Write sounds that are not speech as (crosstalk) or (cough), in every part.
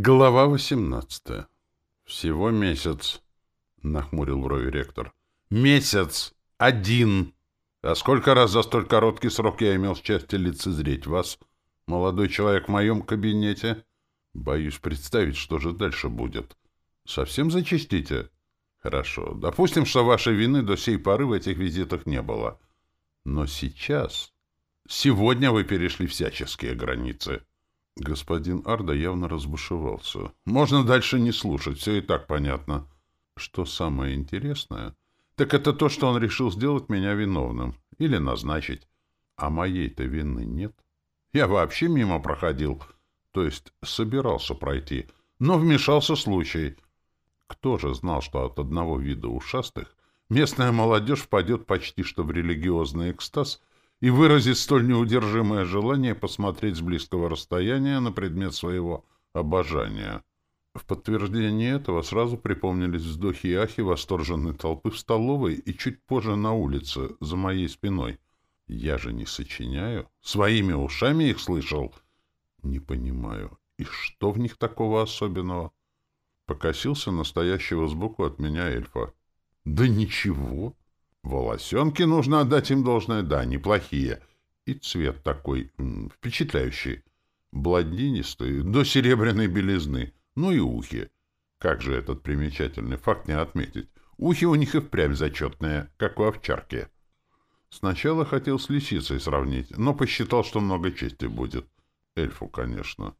Глава 18. Всего месяц, нахмурил брови ректор. Месяц! Один! А сколько раз за столь короткий срок я имел счастье лицезреть вас, молодой человек в моем кабинете? Боюсь представить, что же дальше будет. Совсем зачистите? Хорошо. Допустим, что вашей вины до сей поры в этих визитах не было. Но сейчас... Сегодня вы перешли всяческие границы. Господин Арда явно разбушевался. Можно дальше не слушать, все и так понятно. Что самое интересное, так это то, что он решил сделать меня виновным. Или назначить. А моей-то вины нет. Я вообще мимо проходил. То есть собирался пройти. Но вмешался случай. Кто же знал, что от одного вида ушастых местная молодежь впадет почти что в религиозный экстаз и выразит столь неудержимое желание посмотреть с близкого расстояния на предмет своего обожания. В подтверждение этого сразу припомнились вздохи и ахи восторженной толпы в столовой и чуть позже на улице, за моей спиной. Я же не сочиняю. Своими ушами их слышал. Не понимаю. И что в них такого особенного? Покосился настоящего сбоку от меня эльфа. Да ничего. Волосенки, нужно отдать им должное, да, неплохие. И цвет такой м, впечатляющий. Блондинистый, до серебряной белизны. Ну и ухи. Как же этот примечательный факт не отметить? Ухи у них и впрямь зачетные, как у овчарки. Сначала хотел с лисицей сравнить, но посчитал, что много чести будет. Эльфу, конечно.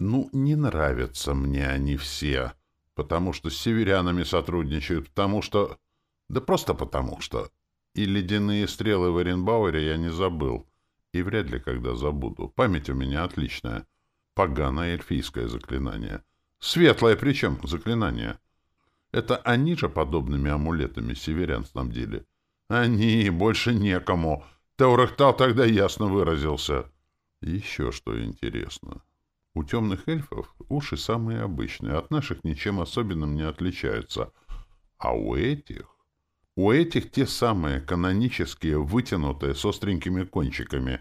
Ну, не нравятся мне они все, потому что с северянами сотрудничают, потому что... Да просто потому что. И ледяные стрелы в Оренбауэре я не забыл. И вряд ли когда забуду. Память у меня отличная. Поганое эльфийское заклинание. Светлое причем заклинание. Это они же подобными амулетами северян снабдили. Они, больше некому. Таурахтал тогда ясно выразился. Еще что интересно. У темных эльфов уши самые обычные, от наших ничем особенным не отличаются. А у этих... У этих те самые канонические, вытянутые, с остренькими кончиками,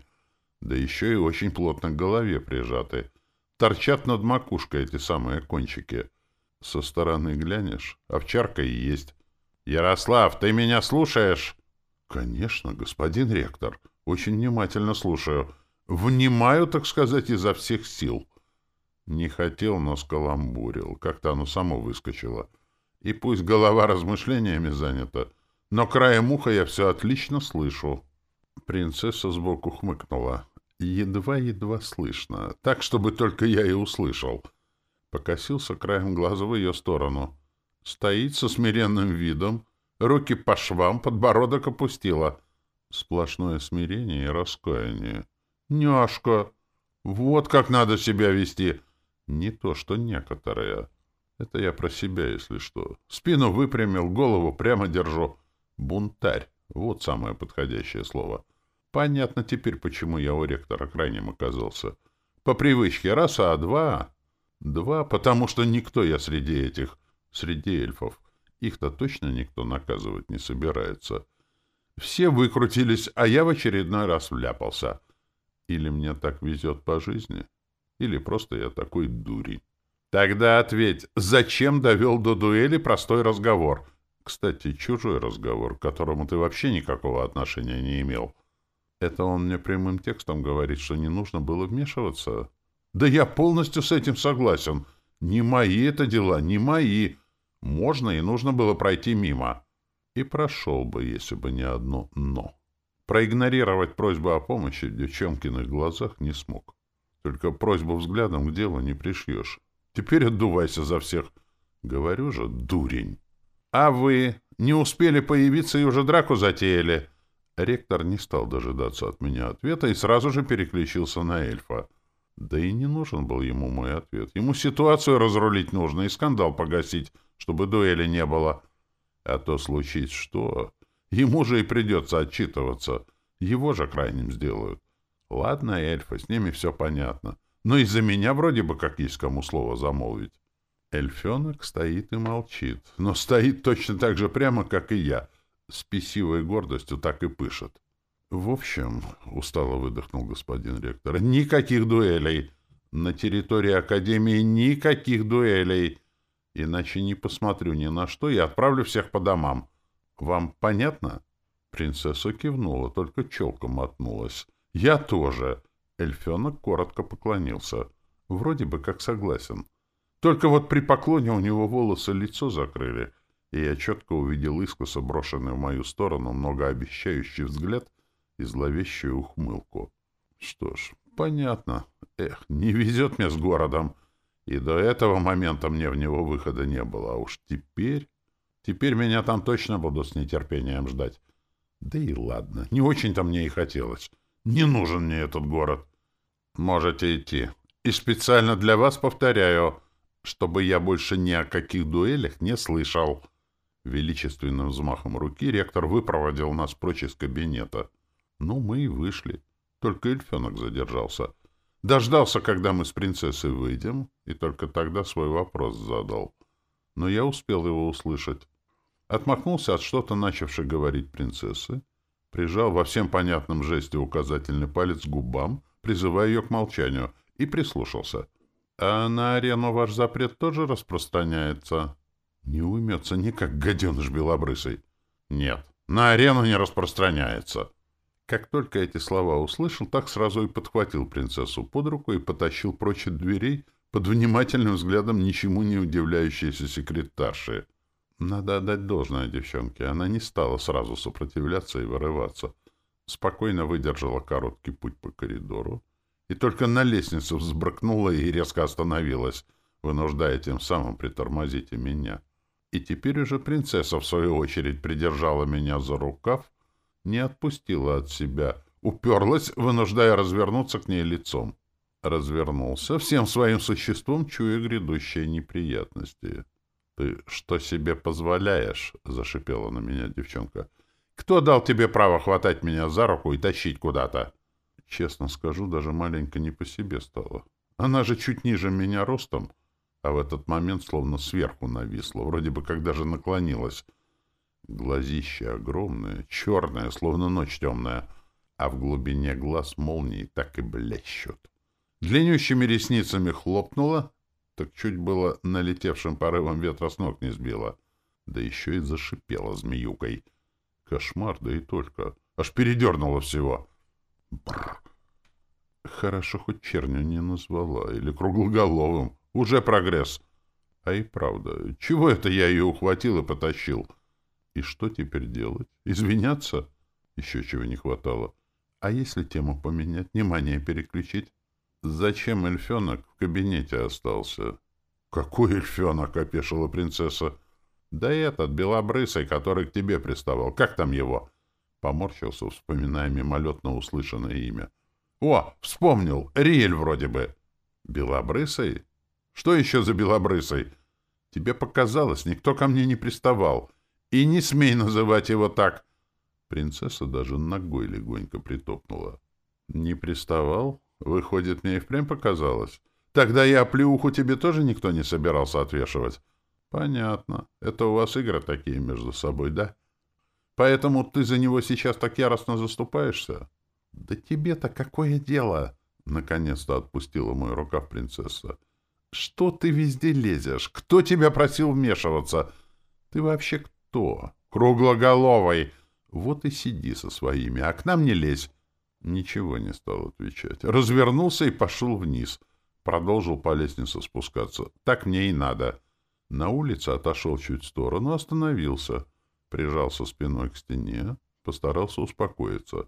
да еще и очень плотно к голове прижаты. Торчат над макушкой эти самые кончики. Со стороны глянешь, овчарка и есть. «Ярослав, ты меня слушаешь?» «Конечно, господин ректор. Очень внимательно слушаю. Внимаю, так сказать, изо всех сил». Не хотел, но скаламбурил. Как-то оно само выскочило. И пусть голова размышлениями занята, но краем уха я все отлично слышу. Принцесса сбоку хмыкнула. Едва-едва слышно, так, чтобы только я и услышал. Покосился краем глаза в ее сторону. Стоит со смиренным видом, руки по швам, подбородок опустила. Сплошное смирение и раскаяние. «Няшка! Вот как надо себя вести!» Не то, что некоторые. Это я про себя, если что. Спину выпрямил, голову прямо держу. Бунтарь. Вот самое подходящее слово. Понятно теперь, почему я у ректора крайним оказался. По привычке раз, а два... Два, потому что никто я среди этих, среди эльфов. Их-то точно никто наказывать не собирается. Все выкрутились, а я в очередной раз вляпался. Или мне так везет по жизни, или просто я такой дурень. Тогда ответь, зачем довел до дуэли простой разговор? Кстати, чужой разговор, к которому ты вообще никакого отношения не имел. Это он мне прямым текстом говорит, что не нужно было вмешиваться. Да я полностью с этим согласен. Не мои это дела, не мои. Можно и нужно было пройти мимо. И прошел бы, если бы не одно «но». Проигнорировать просьбу о помощи в девчонкиных глазах не смог. Только просьбу взглядом к делу не пришьешь. Теперь отдувайся за всех. Говорю же, дурень. «А вы не успели появиться и уже драку затеяли?» Ректор не стал дожидаться от меня ответа и сразу же переключился на эльфа. Да и не нужен был ему мой ответ. Ему ситуацию разрулить нужно и скандал погасить, чтобы дуэли не было. А то случись что, ему же и придется отчитываться. Его же крайним сделают. Ладно, эльфа, с ними все понятно. Но из-за меня вроде бы как есть кому слово замолвить. Эльфенок стоит и молчит, но стоит точно так же прямо, как и я. С писивой гордостью так и пышет. — В общем, — устало выдохнул господин ректор, — никаких дуэлей. На территории Академии никаких дуэлей. Иначе не посмотрю ни на что и отправлю всех по домам. Вам понятно? Принцесса кивнула, только челка мотнулась. Я тоже. Эльфенок коротко поклонился. Вроде бы как согласен. Только вот при поклоне у него волосы лицо закрыли, и я четко увидел искоса брошенный в мою сторону многообещающий взгляд и зловещую ухмылку. Что ж, понятно. Эх, не везет мне с городом. И до этого момента мне в него выхода не было. А уж теперь... Теперь меня там точно будут с нетерпением ждать. Да и ладно, не очень-то мне и хотелось. Не нужен мне этот город. Можете идти. И специально для вас повторяю, чтобы я больше ни о каких дуэлях не слышал. Величественным взмахом руки ректор выпроводил нас прочь из кабинета. Ну, мы и вышли. Только эльфенок задержался. Дождался, когда мы с принцессой выйдем, и только тогда свой вопрос задал. Но я успел его услышать. Отмахнулся от что-то начавшей говорить принцессы, прижал во всем понятном жесте указательный палец к губам, призывая ее к молчанию, и прислушался. «А на арену ваш запрет тоже распространяется?» «Не уймется никак гаденыш белобрысый». «Нет, на арену не распространяется». Как только эти слова услышал, так сразу и подхватил принцессу под руку и потащил прочь от дверей под внимательным взглядом ничему не удивляющейся секретарши. Надо отдать должное девчонке. Она не стала сразу сопротивляться и вырываться. Спокойно выдержала короткий путь по коридору и только на лестницу взбрыкнула и резко остановилась, вынуждая тем самым притормозить и меня. И теперь уже принцесса, в свою очередь, придержала меня за рукав не отпустила от себя, уперлась, вынуждая развернуться к ней лицом. Развернулся, всем своим существом чуя грядущие неприятности. — Ты что себе позволяешь? — зашипела на меня девчонка. — Кто дал тебе право хватать меня за руку и тащить куда-то? Честно скажу, даже маленько не по себе стало. Она же чуть ниже меня ростом, а в этот момент словно сверху нависла, вроде бы как даже наклонилась, Глазище огромное, черное, словно ночь темная, а в глубине глаз молнии так и блещут. Длиннющими ресницами хлопнула, так чуть было налетевшим порывом ветра с ног не сбила, да еще и зашипела змеюкой. Кошмар, да и только. Аж передернуло всего. Бррр. Хорошо, хоть черню не назвала, или круглоголовым. Уже прогресс. А и правда, чего это я ее ухватил и потащил? — и что теперь делать? Извиняться? Еще чего не хватало. А если тему поменять, внимание переключить? Зачем эльфенок в кабинете остался? Какой эльфенок? — опешила принцесса. Да этот, белобрысый, который к тебе приставал. Как там его? Поморщился, вспоминая мимолетно услышанное имя. О, вспомнил. Риэль вроде бы. Белобрысый? Что еще за белобрысый? Тебе показалось, никто ко мне не приставал. И не смей называть его так. Принцесса даже ногой легонько притопнула. Не приставал? Выходит, мне и впрямь показалось. Тогда я плюху тебе тоже никто не собирался отвешивать. Понятно. Это у вас игры такие между собой, да? Поэтому ты за него сейчас так яростно заступаешься? Да тебе-то какое дело? Наконец-то отпустила мой рукав принцесса. Что ты везде лезешь? Кто тебя просил вмешиваться? Ты вообще кто? Круглоголовый. Вот и сиди со своими, а к нам не лезь. Ничего не стал отвечать. Развернулся и пошел вниз. Продолжил по лестнице спускаться. Так мне и надо. На улице отошел чуть в сторону, остановился. Прижался спиной к стене, постарался успокоиться.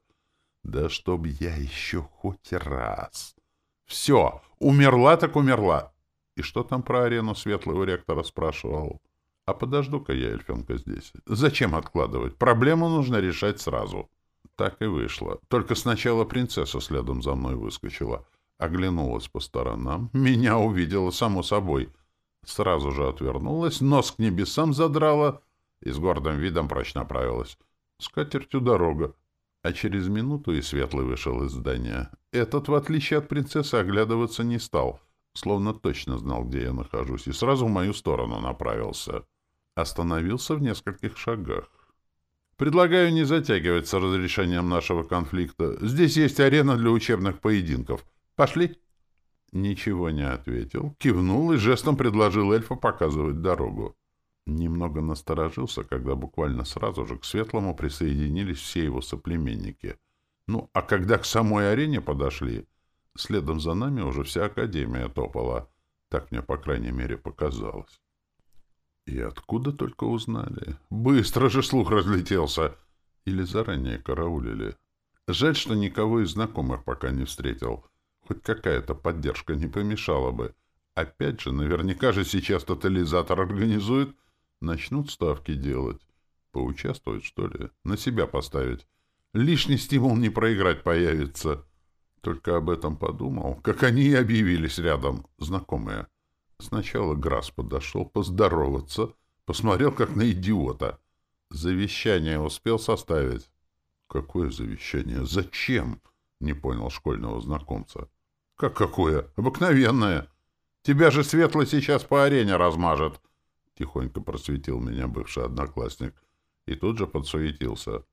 Да чтоб я еще хоть раз... Все, умерла так умерла. И что там про арену светлого ректора спрашивал? А подожду-ка я, эльфенка, здесь. Зачем откладывать? Проблему нужно решать сразу. Так и вышло. Только сначала принцесса следом за мной выскочила. Оглянулась по сторонам. Меня увидела, само собой. Сразу же отвернулась, нос к небесам задрала и с гордым видом прочь направилась. С катертью дорога. А через минуту и Светлый вышел из здания. Этот, в отличие от принцессы, оглядываться не стал, словно точно знал, где я нахожусь, и сразу в мою сторону направился. Остановился в нескольких шагах. Предлагаю не затягивать с разрешением нашего конфликта. Здесь есть арена для учебных поединков. Пошли. Ничего не ответил, кивнул и жестом предложил эльфу показывать дорогу. Немного насторожился, когда буквально сразу же к Светлому присоединились все его соплеменники. Ну, а когда к самой арене подошли, следом за нами уже вся Академия топала. Так мне, по крайней мере, показалось. И откуда только узнали? Быстро же слух разлетелся. Или заранее караулили. Жаль, что никого из знакомых пока не встретил. Хоть какая-то поддержка не помешала бы. Опять же, наверняка же сейчас тотализатор организует — Начнут ставки делать. Поучаствовать, что ли? На себя поставить. Лишний стимул не проиграть появится. Только об этом подумал, как они и объявились рядом, знакомые. Сначала Грасс подошел поздороваться, посмотрел как на идиота. Завещание успел составить. Какое завещание? Зачем? Не понял школьного знакомца. Как какое? Обыкновенное. Тебя же Светло сейчас по арене размажет. — тихонько просветил меня бывший одноклассник. И тут же подсуетился.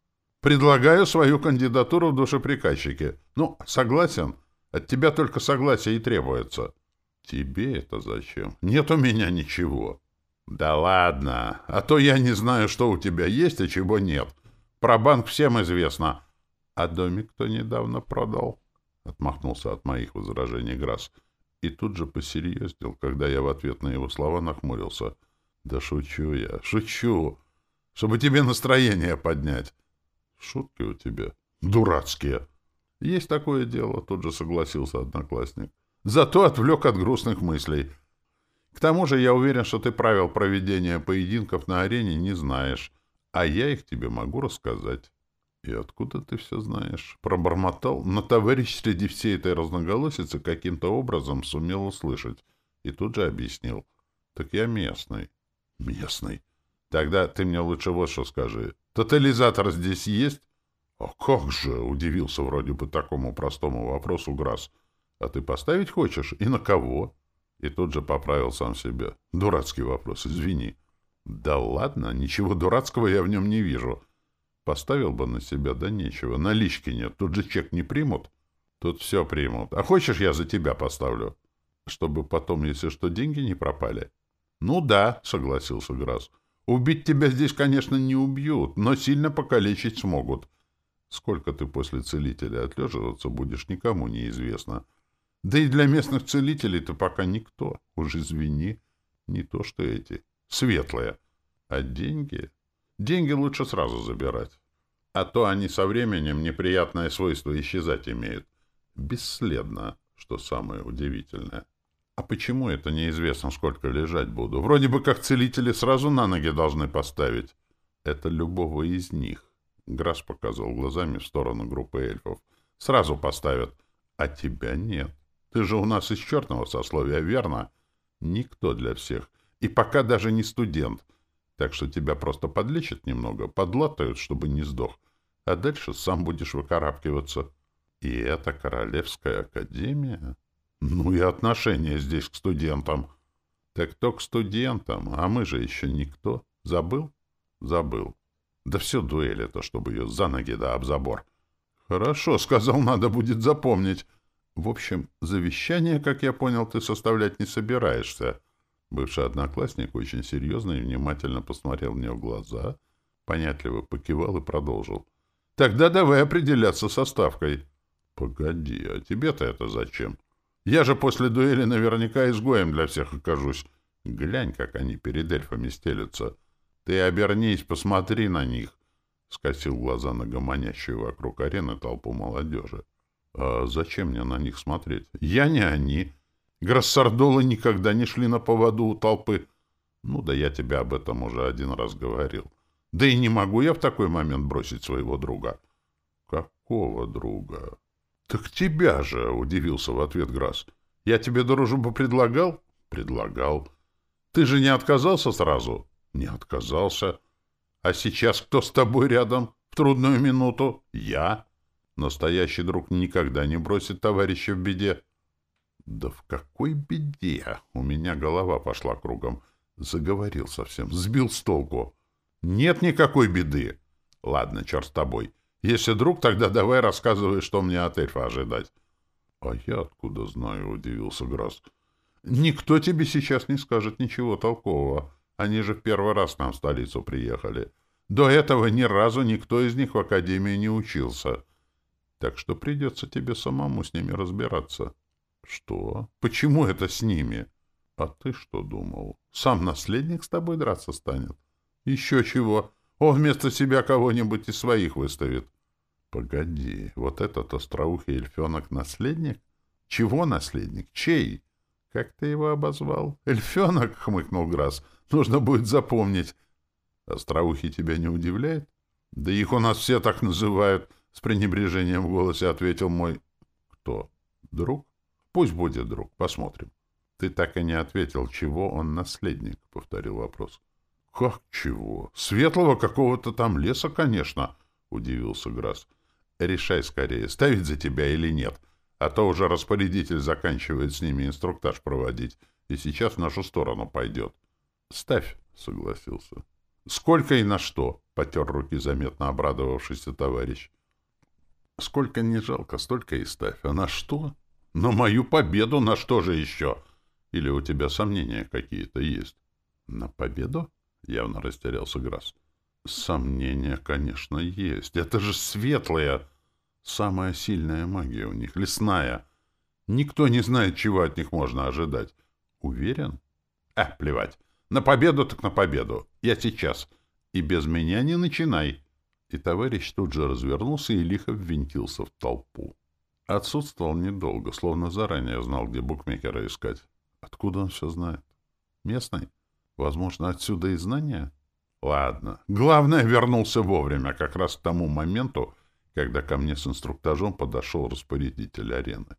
«Предлагаю свою кандидатуру в душеприказчике. Ну, согласен? От тебя только согласие и требуется». «Тебе это зачем? Нет у меня ничего». «Да ладно, а то я не знаю, что у тебя есть, а чего нет. Про банк всем известно». «А домик кто недавно продал?» — отмахнулся от моих возражений Грасс. И тут же посерьезнел, когда я в ответ на его слова нахмурился — да шучу я, шучу, чтобы тебе настроение поднять. Шутки у тебя дурацкие. Есть такое дело, тут же согласился одноклассник. Зато отвлек от грустных мыслей. К тому же я уверен, что ты правил проведения поединков на арене не знаешь, а я их тебе могу рассказать. И откуда ты все знаешь? Пробормотал, но товарищ среди всей этой разноголосицы каким-то образом сумел услышать. И тут же объяснил. Так я местный. Местный. Тогда ты мне лучше вот что скажи. Тотализатор здесь есть? А как же, удивился вроде бы такому простому вопросу Грасс. А ты поставить хочешь? И на кого? И тут же поправил сам себя. Дурацкий вопрос, извини. Да ладно, ничего дурацкого я в нем не вижу. Поставил бы на себя, да нечего. Налички нет, тут же чек не примут. Тут все примут. А хочешь, я за тебя поставлю? Чтобы потом, если что, деньги не пропали? «Ну да», — согласился Грасс. «Убить тебя здесь, конечно, не убьют, но сильно покалечить смогут. Сколько ты после целителя отлеживаться будешь, никому не известно. Да и для местных целителей ты пока никто. Уж извини, не то что эти, светлые. А деньги? Деньги лучше сразу забирать. А то они со временем неприятное свойство исчезать имеют. Бесследно, что самое удивительное. А почему это неизвестно, сколько лежать буду? Вроде бы как целители сразу на ноги должны поставить. Это любого из них. Грас показал глазами в сторону группы эльфов. Сразу поставят. А тебя нет. Ты же у нас из черного сословия, верно? Никто для всех. И пока даже не студент. Так что тебя просто подлечат немного, подлатают, чтобы не сдох. А дальше сам будешь выкарабкиваться. И это Королевская Академия? Ну и отношение здесь к студентам. Так кто к студентам, а мы же еще никто. Забыл? Забыл. Да все дуэль это, чтобы ее за ноги да об забор. Хорошо, (laughs) сказал, надо будет запомнить. В общем, завещание, как я понял, ты составлять не собираешься. Бывший одноклассник очень серьезно и внимательно посмотрел мне в глаза, понятливо покивал и продолжил. Тогда давай определяться со ставкой. Погоди, а тебе-то это зачем? Я же после дуэли наверняка изгоем для всех окажусь. Глянь, как они перед эльфами стелются. Ты обернись, посмотри на них. Скосил глаза на гомонящую вокруг арены толпу молодежи. А зачем мне на них смотреть? Я не они. Гроссардолы никогда не шли на поводу у толпы. Ну да я тебе об этом уже один раз говорил. Да и не могу я в такой момент бросить своего друга. Какого друга? «Так тебя же!» — удивился в ответ Грасс. «Я тебе дружбу предлагал?» «Предлагал. Ты же не отказался сразу?» «Не отказался. А сейчас кто с тобой рядом в трудную минуту?» «Я. Настоящий друг никогда не бросит товарища в беде». «Да в какой беде?» У меня голова пошла кругом. Заговорил совсем, сбил с толку. «Нет никакой беды!» «Ладно, черт с тобой. Если друг, тогда давай рассказывай, что мне от эльфа ожидать. А я откуда знаю, удивился Грасс. Никто тебе сейчас не скажет ничего толкового. Они же в первый раз нам в столицу приехали. До этого ни разу никто из них в академии не учился. Так что придется тебе самому с ними разбираться. Что? Почему это с ними? А ты что думал? Сам наследник с тобой драться станет? Еще чего? Он вместо себя кого-нибудь из своих выставит. Погоди, вот этот остроухий эльфенок наследник? Чего наследник? Чей? Как ты его обозвал? Эльфенок, хмыкнул Грасс. Нужно будет запомнить. Остроухий тебя не удивляет? Да их у нас все так называют, с пренебрежением в голосе ответил мой... Кто? Друг? Пусть будет друг, посмотрим. Ты так и не ответил, чего он наследник, повторил вопрос. Как чего? Светлого какого-то там леса, конечно, удивился Грасс. Решай скорее, ставить за тебя или нет, а то уже распорядитель заканчивает с ними инструктаж проводить, и сейчас в нашу сторону пойдет. Ставь, согласился. Сколько и на что? Потер руки заметно обрадовавшийся товарищ. Сколько не жалко, столько и ставь. А на что? На мою победу на что же еще? Или у тебя сомнения какие-то есть? На победу? Явно растерялся Грасс. Сомнения, конечно, есть. Это же светлая. Самая сильная магия у них, лесная. Никто не знает, чего от них можно ожидать. Уверен? А, плевать. На победу так на победу. Я сейчас. И без меня не начинай. И товарищ тут же развернулся и лихо ввинтился в толпу. Отсутствовал недолго, словно заранее знал, где букмекера искать. Откуда он все знает? Местный? Возможно, отсюда и знания? Ладно. Главное, вернулся вовремя, как раз к тому моменту, когда ко мне с инструктажом подошел распорядитель арены.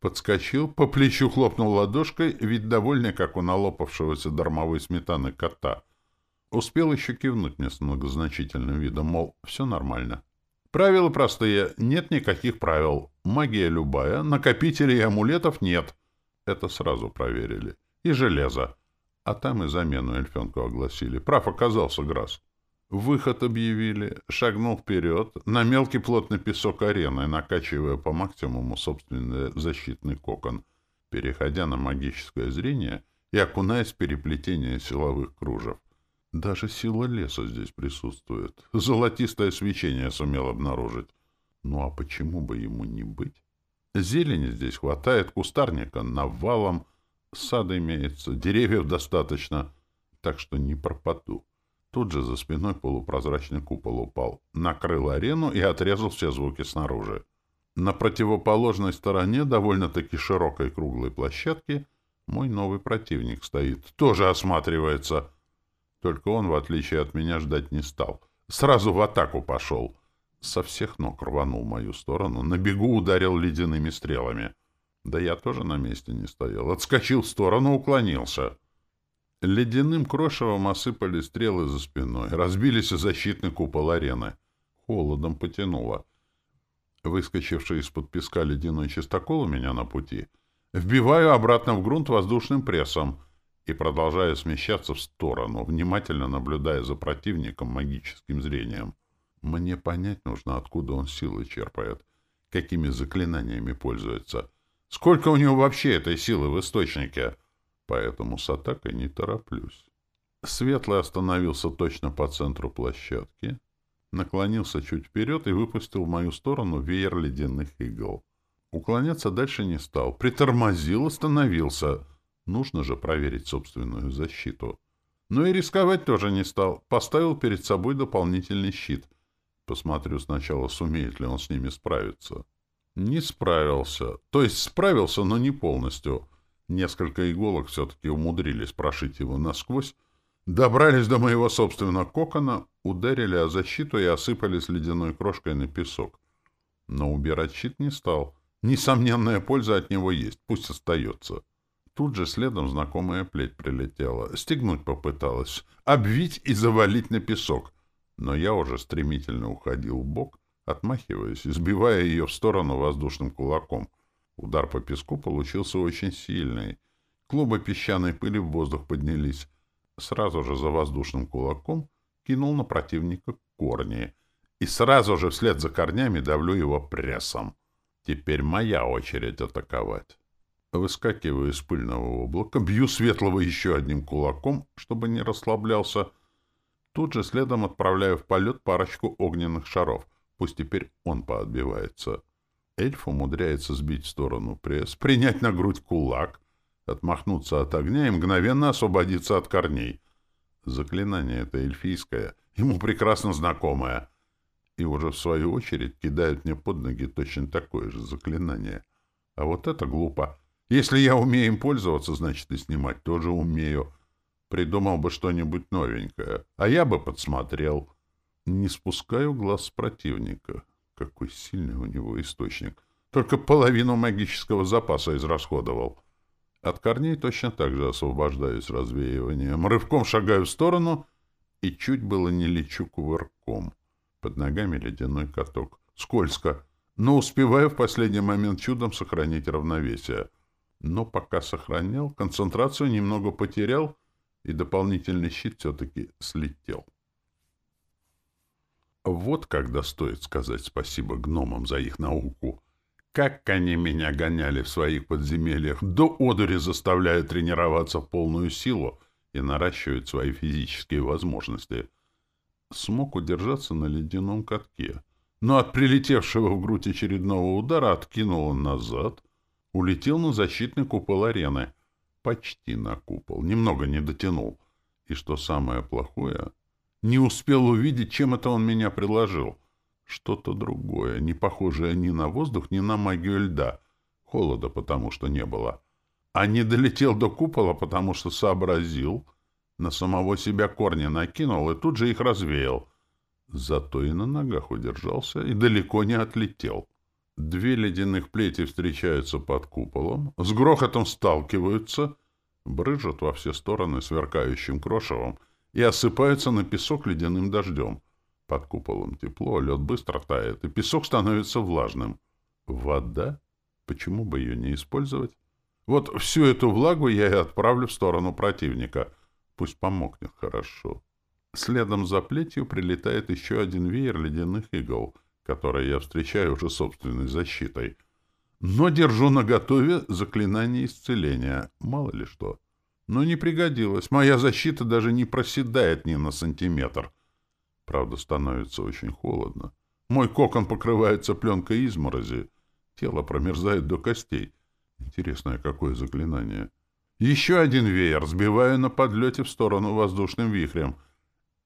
Подскочил, по плечу хлопнул ладошкой, ведь довольный, как у налопавшегося дармовой сметаны кота. Успел еще кивнуть мне с многозначительным видом, мол, все нормально. Правила простые, нет никаких правил. Магия любая, накопителей и амулетов нет. Это сразу проверили. И железо. А там и замену эльфенку огласили. Прав оказался Грасс. Выход объявили, шагнул вперед, на мелкий плотный песок арены, накачивая по максимуму собственный защитный кокон, переходя на магическое зрение и окунаясь в переплетение силовых кружев. Даже сила леса здесь присутствует. Золотистое свечение сумел обнаружить. Ну а почему бы ему не быть? Зелени здесь хватает, кустарника навалом, сад имеется, деревьев достаточно, так что не пропаду. Тут же за спиной полупрозрачный купол упал, накрыл арену и отрезал все звуки снаружи. На противоположной стороне довольно-таки широкой круглой площадки мой новый противник стоит, тоже осматривается. Только он, в отличие от меня, ждать не стал. Сразу в атаку пошел. Со всех ног рванул в мою сторону, на бегу ударил ледяными стрелами. Да я тоже на месте не стоял. Отскочил в сторону, уклонился. Ледяным крошевом осыпали стрелы за спиной, разбились о защитный купол арены. Холодом потянуло. Выскочивший из-под песка ледяной чистокол у меня на пути, вбиваю обратно в грунт воздушным прессом и продолжаю смещаться в сторону, внимательно наблюдая за противником магическим зрением. Мне понять нужно, откуда он силы черпает, какими заклинаниями пользуется. Сколько у него вообще этой силы в источнике? — поэтому с атакой не тороплюсь. Светлый остановился точно по центру площадки, наклонился чуть вперед и выпустил в мою сторону веер ледяных игл. Уклоняться дальше не стал. Притормозил, остановился. Нужно же проверить собственную защиту. Но и рисковать тоже не стал. Поставил перед собой дополнительный щит. Посмотрю сначала, сумеет ли он с ними справиться. Не справился. То есть справился, но не полностью. Несколько иголок все-таки умудрились прошить его насквозь, добрались до моего собственного кокона, ударили о защиту и осыпались ледяной крошкой на песок. Но убирать щит не стал. Несомненная польза от него есть, пусть остается. Тут же следом знакомая плеть прилетела. Стегнуть попыталась, обвить и завалить на песок. Но я уже стремительно уходил в бок, отмахиваясь, сбивая ее в сторону воздушным кулаком — Удар по песку получился очень сильный. Клубы песчаной пыли в воздух поднялись. Сразу же за воздушным кулаком кинул на противника корни. И сразу же вслед за корнями давлю его прессом. Теперь моя очередь атаковать. Выскакиваю из пыльного облака, бью светлого еще одним кулаком, чтобы не расслаблялся. Тут же следом отправляю в полет парочку огненных шаров. Пусть теперь он поотбивается. Эльф умудряется сбить в сторону пресс, принять на грудь кулак, отмахнуться от огня и мгновенно освободиться от корней. Заклинание это эльфийское, ему прекрасно знакомое. И уже в свою очередь кидают мне под ноги точно такое же заклинание. А вот это глупо. Если я умею им пользоваться, значит и снимать тоже умею. Придумал бы что-нибудь новенькое, а я бы подсмотрел. Не спускаю глаз с противника. Какой сильный у него источник. Только половину магического запаса израсходовал. От корней точно так же освобождаюсь развеиванием. Рывком шагаю в сторону и чуть было не лечу кувырком. Под ногами ледяной каток. Скользко, но успеваю в последний момент чудом сохранить равновесие. Но пока сохранял, концентрацию немного потерял, и дополнительный щит все-таки слетел. Вот когда стоит сказать спасибо гномам за их науку. Как они меня гоняли в своих подземельях, до одури заставляя тренироваться в полную силу и наращивать свои физические возможности. Смог удержаться на ледяном катке, но от прилетевшего в грудь очередного удара откинул он назад, улетел на защитный купол арены. Почти на купол, немного не дотянул. И что самое плохое, не успел увидеть, чем это он меня предложил. Что-то другое, не похожее ни на воздух, ни на магию льда. Холода потому что не было. А не долетел до купола, потому что сообразил, на самого себя корни накинул и тут же их развеял. Зато и на ногах удержался и далеко не отлетел. Две ледяных плети встречаются под куполом, с грохотом сталкиваются, брыжут во все стороны сверкающим крошевом и осыпаются на песок ледяным дождем. Под куполом тепло, лед быстро тает, и песок становится влажным. Вода? Почему бы ее не использовать? Вот всю эту влагу я и отправлю в сторону противника. Пусть помогнет хорошо. Следом за плетью прилетает еще один веер ледяных игл, который я встречаю уже собственной защитой. Но держу наготове заклинание исцеления. Мало ли что. Но не пригодилось. Моя защита даже не проседает ни на сантиметр. Правда, становится очень холодно. Мой кокон покрывается пленкой изморози. Тело промерзает до костей. Интересное какое заклинание. Еще один веер сбиваю на подлете в сторону воздушным вихрем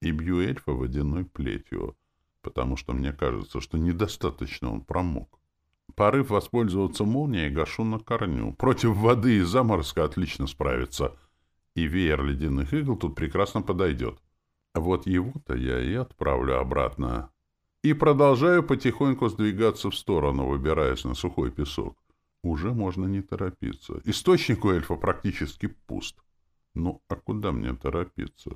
и бью эльфа водяной плетью, потому что мне кажется, что недостаточно он промок. Порыв воспользоваться молнией гашу на корню. Против воды и заморозка отлично справится — и веер ледяных игл тут прекрасно подойдет. Вот его-то я и отправлю обратно. И продолжаю потихоньку сдвигаться в сторону, выбираясь на сухой песок. Уже можно не торопиться. Источник у эльфа практически пуст. Ну, а куда мне торопиться?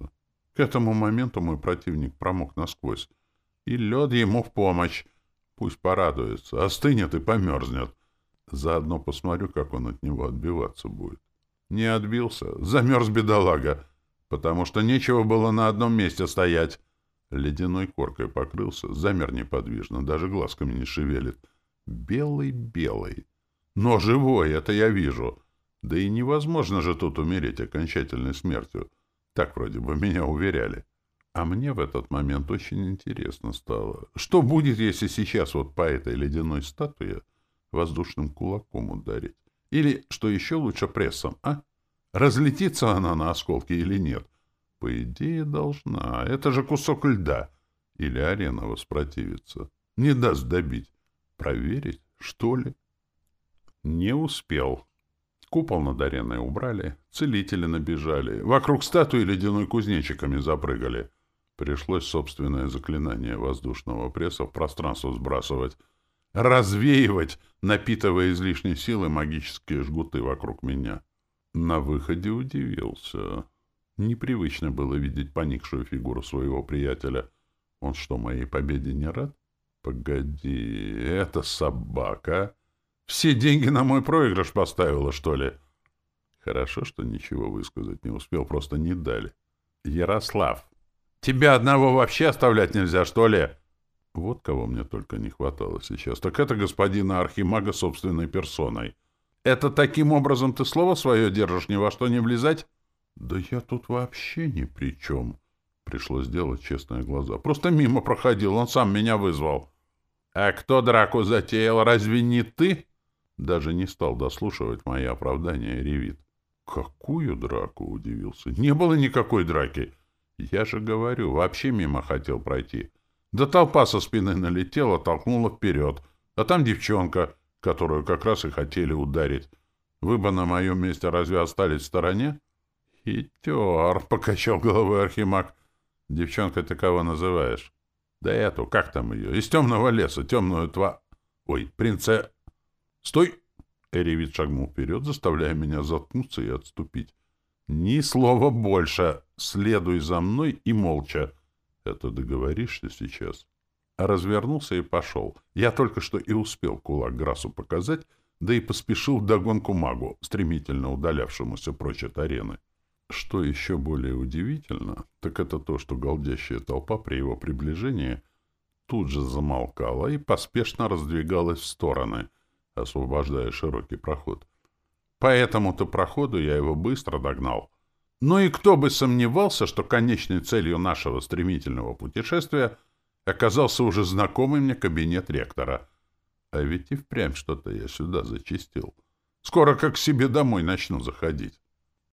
К этому моменту мой противник промок насквозь. И лед ему в помощь. Пусть порадуется, остынет и померзнет. Заодно посмотрю, как он от него отбиваться будет. Не отбился. Замерз бедолага. Потому что нечего было на одном месте стоять. Ледяной коркой покрылся, замер неподвижно, даже глазками не шевелит. Белый-белый. Но живой, это я вижу. Да и невозможно же тут умереть окончательной смертью. Так вроде бы меня уверяли. А мне в этот момент очень интересно стало. Что будет, если сейчас вот по этой ледяной статуе воздушным кулаком ударить? Или, что еще лучше, прессом, а? Разлетится она на осколки или нет? По идее, должна. Это же кусок льда. Или арена воспротивится. Не даст добить. Проверить, что ли? Не успел. Купол над ареной убрали, целители набежали, вокруг статуи ледяной кузнечиками запрыгали. Пришлось собственное заклинание воздушного пресса в пространство сбрасывать развеивать, напитывая излишней силы магические жгуты вокруг меня. На выходе удивился. Непривычно было видеть поникшую фигуру своего приятеля. Он что, моей победе не рад? Погоди, это собака. Все деньги на мой проигрыш поставила, что ли? Хорошо, что ничего высказать не успел, просто не дали. Ярослав, тебя одного вообще оставлять нельзя, что ли? Вот кого мне только не хватало сейчас. Так это господина Архимага собственной персоной. Это таким образом ты слово свое держишь, ни во что не влезать? Да я тут вообще ни при чем. Пришлось сделать честные глаза. Просто мимо проходил, он сам меня вызвал. А кто драку затеял, разве не ты? Даже не стал дослушивать мои оправдания ревит. Какую драку, удивился. Не было никакой драки. Я же говорю, вообще мимо хотел пройти. Да толпа со спины налетела, толкнула вперед. А там девчонка, которую как раз и хотели ударить. Вы бы на моем месте разве остались в стороне? Хитер, — покачал головой Архимаг. Девчонка ты кого называешь? Да эту, как там ее? Из темного леса, темную тва... Ой, принце... Стой! Эревит шагнул вперед, заставляя меня заткнуться и отступить. Ни слова больше. Следуй за мной и молча. Это договоришься сейчас? Развернулся и пошел. Я только что и успел кулак Грасу показать, да и поспешил вдогонку магу, стремительно удалявшемуся прочь от арены. Что еще более удивительно, так это то, что голдящая толпа при его приближении тут же замолкала и поспешно раздвигалась в стороны, освобождая широкий проход. По этому-то проходу я его быстро догнал — ну и кто бы сомневался, что конечной целью нашего стремительного путешествия оказался уже знакомый мне кабинет ректора. А ведь и впрямь что-то я сюда зачистил. Скоро как к себе домой начну заходить.